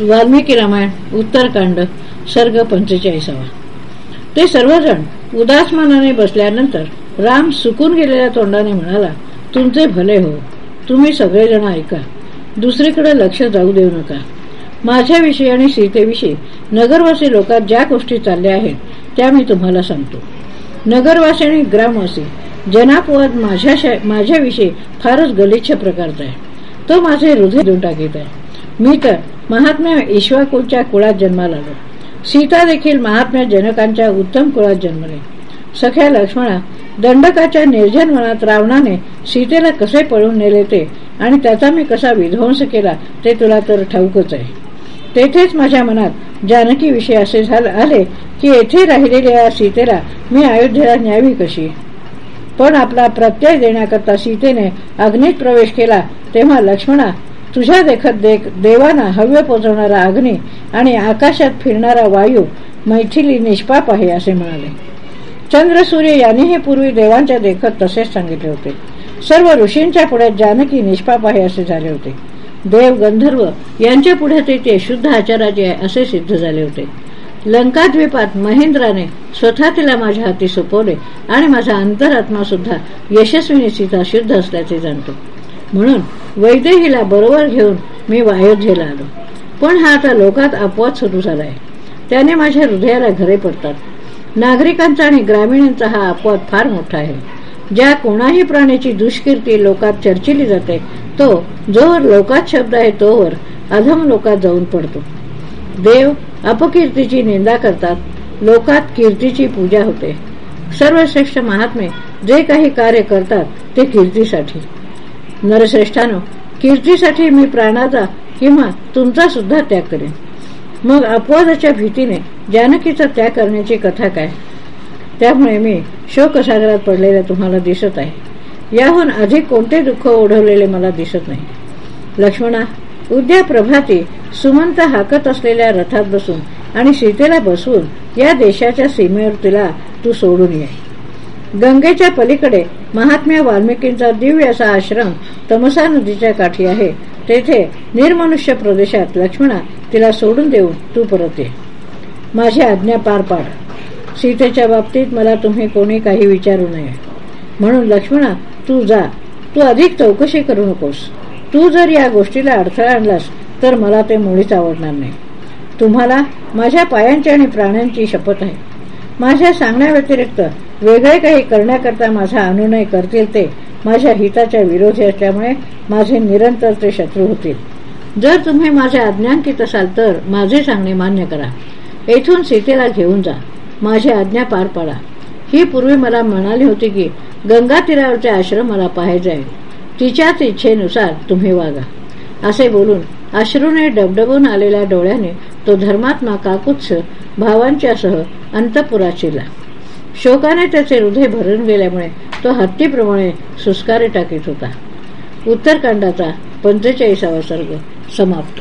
वाल्मिकी रामायण उत्तरकांड सर्ग पंचेचाळीसावा. ते सर्वजण उदास मनाने बसल्यानंतर राम सुकून गेलेल्या तोंडाने म्हणाला तुमचे भले हो. तुम्ही सगळेजण ऐका. दुसरीकडे लक्ष जाऊ देऊ नका. माझ्याविषयी आणि सीतेविषयी नगरवासी लोकात ज्या गोष्टी चालल्या आहेत त्या मी तुम्हाला सांगतो. नगरवासी आणि ग्रामवासी जनापवाद माझ्या माझ्याविषयी फारच गलिच्छ प्रकारचा आहे. तो माझे हृदय देऊन टाकीत आहे. मी तर महात्म्या ईश्वाकुलच्या कुळात जन्माला आलो सीता देखील महात्म्या जनकांच्या उत्तम कुळात जन्मले. सख्या लक्ष्मणा दंडकाच्या निर्जन मनात रावणाने सीतेला कसे पळून नेले ते आणि त्याचा मी कसा विध्वंस केला ते तुला तर ठाऊकच आहे. तेथेच माझ्या मनात जानकी विषय असे आले की येथे राहिलेल्या सीतेला मी अयोध्येला न्यावी कशी? पण आपला प्रत्यय देण्याकरता सीतेने अग्नीत प्रवेश केला तेव्हा लक्ष्मणा तुझ्या देखत देख देवाना हव्य पोचवणारा अग्नी आणि आकाशात फिरणारा वायू मैथिली निष्पाप आहे असे म्हणाले. चंद्र सूर्य यांनीही पूर्वी देवांच्या देखत तसेच सांगितले होते. सर्व ऋषींच्या पुढे जानकी निष्पाप आहे असे झाले होते. देव गंधर्व यांच्या पुढे ते शुद्ध आचाराचे असे सिद्ध झाले होते. लंकाद्वीपात महेंद्राने स्वतः तिला माझ्या हाती सोपवले आणि माझा अंतरात्मा सुद्धा यशस्वीने सीता शुद्ध असल्याचे जाणतो. म्हणून वैदेहीला बरोबर घेऊन मी अयोध्येला आलो. पण हा आता लोकात अपवाद सुरू झालाय. त्याने माझ्या हृदयाला घरे पडतात. नागरिकांचा आणि ग्रामीणांचा हा अपवाद फार मोठा आहे. ज्या कोणाही प्राण्याची दुष्कीर्ती लोकात चर्चिली जाते तो जोवर लोकात शब्द आहे तोवर अधम लोकात जाऊन पडतो. देव अपकीर्तीची निंदा करतात. लोकात कीर्तीची पूजा होते. सर्वश्रेष्ठ महात्मे जे काही कार्य करतात ते कीर्तीसाठी. नरश्रेष्ठानो कीर्तीसाठी मी प्राणाचा किंवा तुमचा सुद्धा त्याग करेन. मग अपवादाच्या भीतीने जानकीचा त्याग करण्याची कथा काय? त्यामुळे मी शोकसागरात पडलेल्या तुम्हाला दिसत आहे. याहून अधिक कोणते दुःख ओढवलेले मला दिसत नाही? लक्ष्मणा उद्या प्रभाती सुमंत हाकत असलेल्या रथात बसून आणि सीतेला बसवून या देशाच्या सीमेवर तिला तू सोडून ये. गंगेच्या पलीकडे महात्म्या वाल्मिकींचा दिव्य असा आश्रम तमसा नदीच्या काठी आहे. तेथे निर्मनुष्य प्रदेशात लक्ष्मणा तिला सोडून देऊन तू परत ये. माझी आज्ञा पार पाड. सीतेच्या बाबतीत मला तुम्ही कोणी काही विचारू नये. म्हणून लक्ष्मणा तू जा. तू अधिक चौकशी करू नकोस. तू जर या गोष्टीला अडथळा आणलास तर मला ते मुळीच आवडणार नाही. तुम्हाला माझ्या पायांची आणि प्राण्यांची शपथ आहे. माझ्या सांगण्याव्यतिरिक्त वेगळे काही करण्याकरता माझा अनुनय करतील ते माझ्या हिताच्या विरोधी असल्यामुळे माझे निरंतर ते शत्रू होतील. जर तुम्ही माझे आज्ञांकित असाल तर माझे सांगणे मान्य करा. येथून सीतेला घेऊन जा. माझी आज्ञा पार पाडा. ही पूर्वी मला म्हणाली होती की गंगा तीरावरचे आश्रम मला पाहायचे आहे. तिच्याच इच्छेनुसार तुम्ही वागा. असे बोलून अश्रूने डबडबून आलेल्या डोळ्याने तो धर्मात्मा काकुत्स भावांच्यासह अंतपुरात शिरला शोकाने त्याचे हृदय भरून गेल्यामुळे तो हत्तीप्रमाणे सुस्कारे टाकीत होता. उत्तरकांडाचा पंचेचाळीसावा सर्ग समाप्त.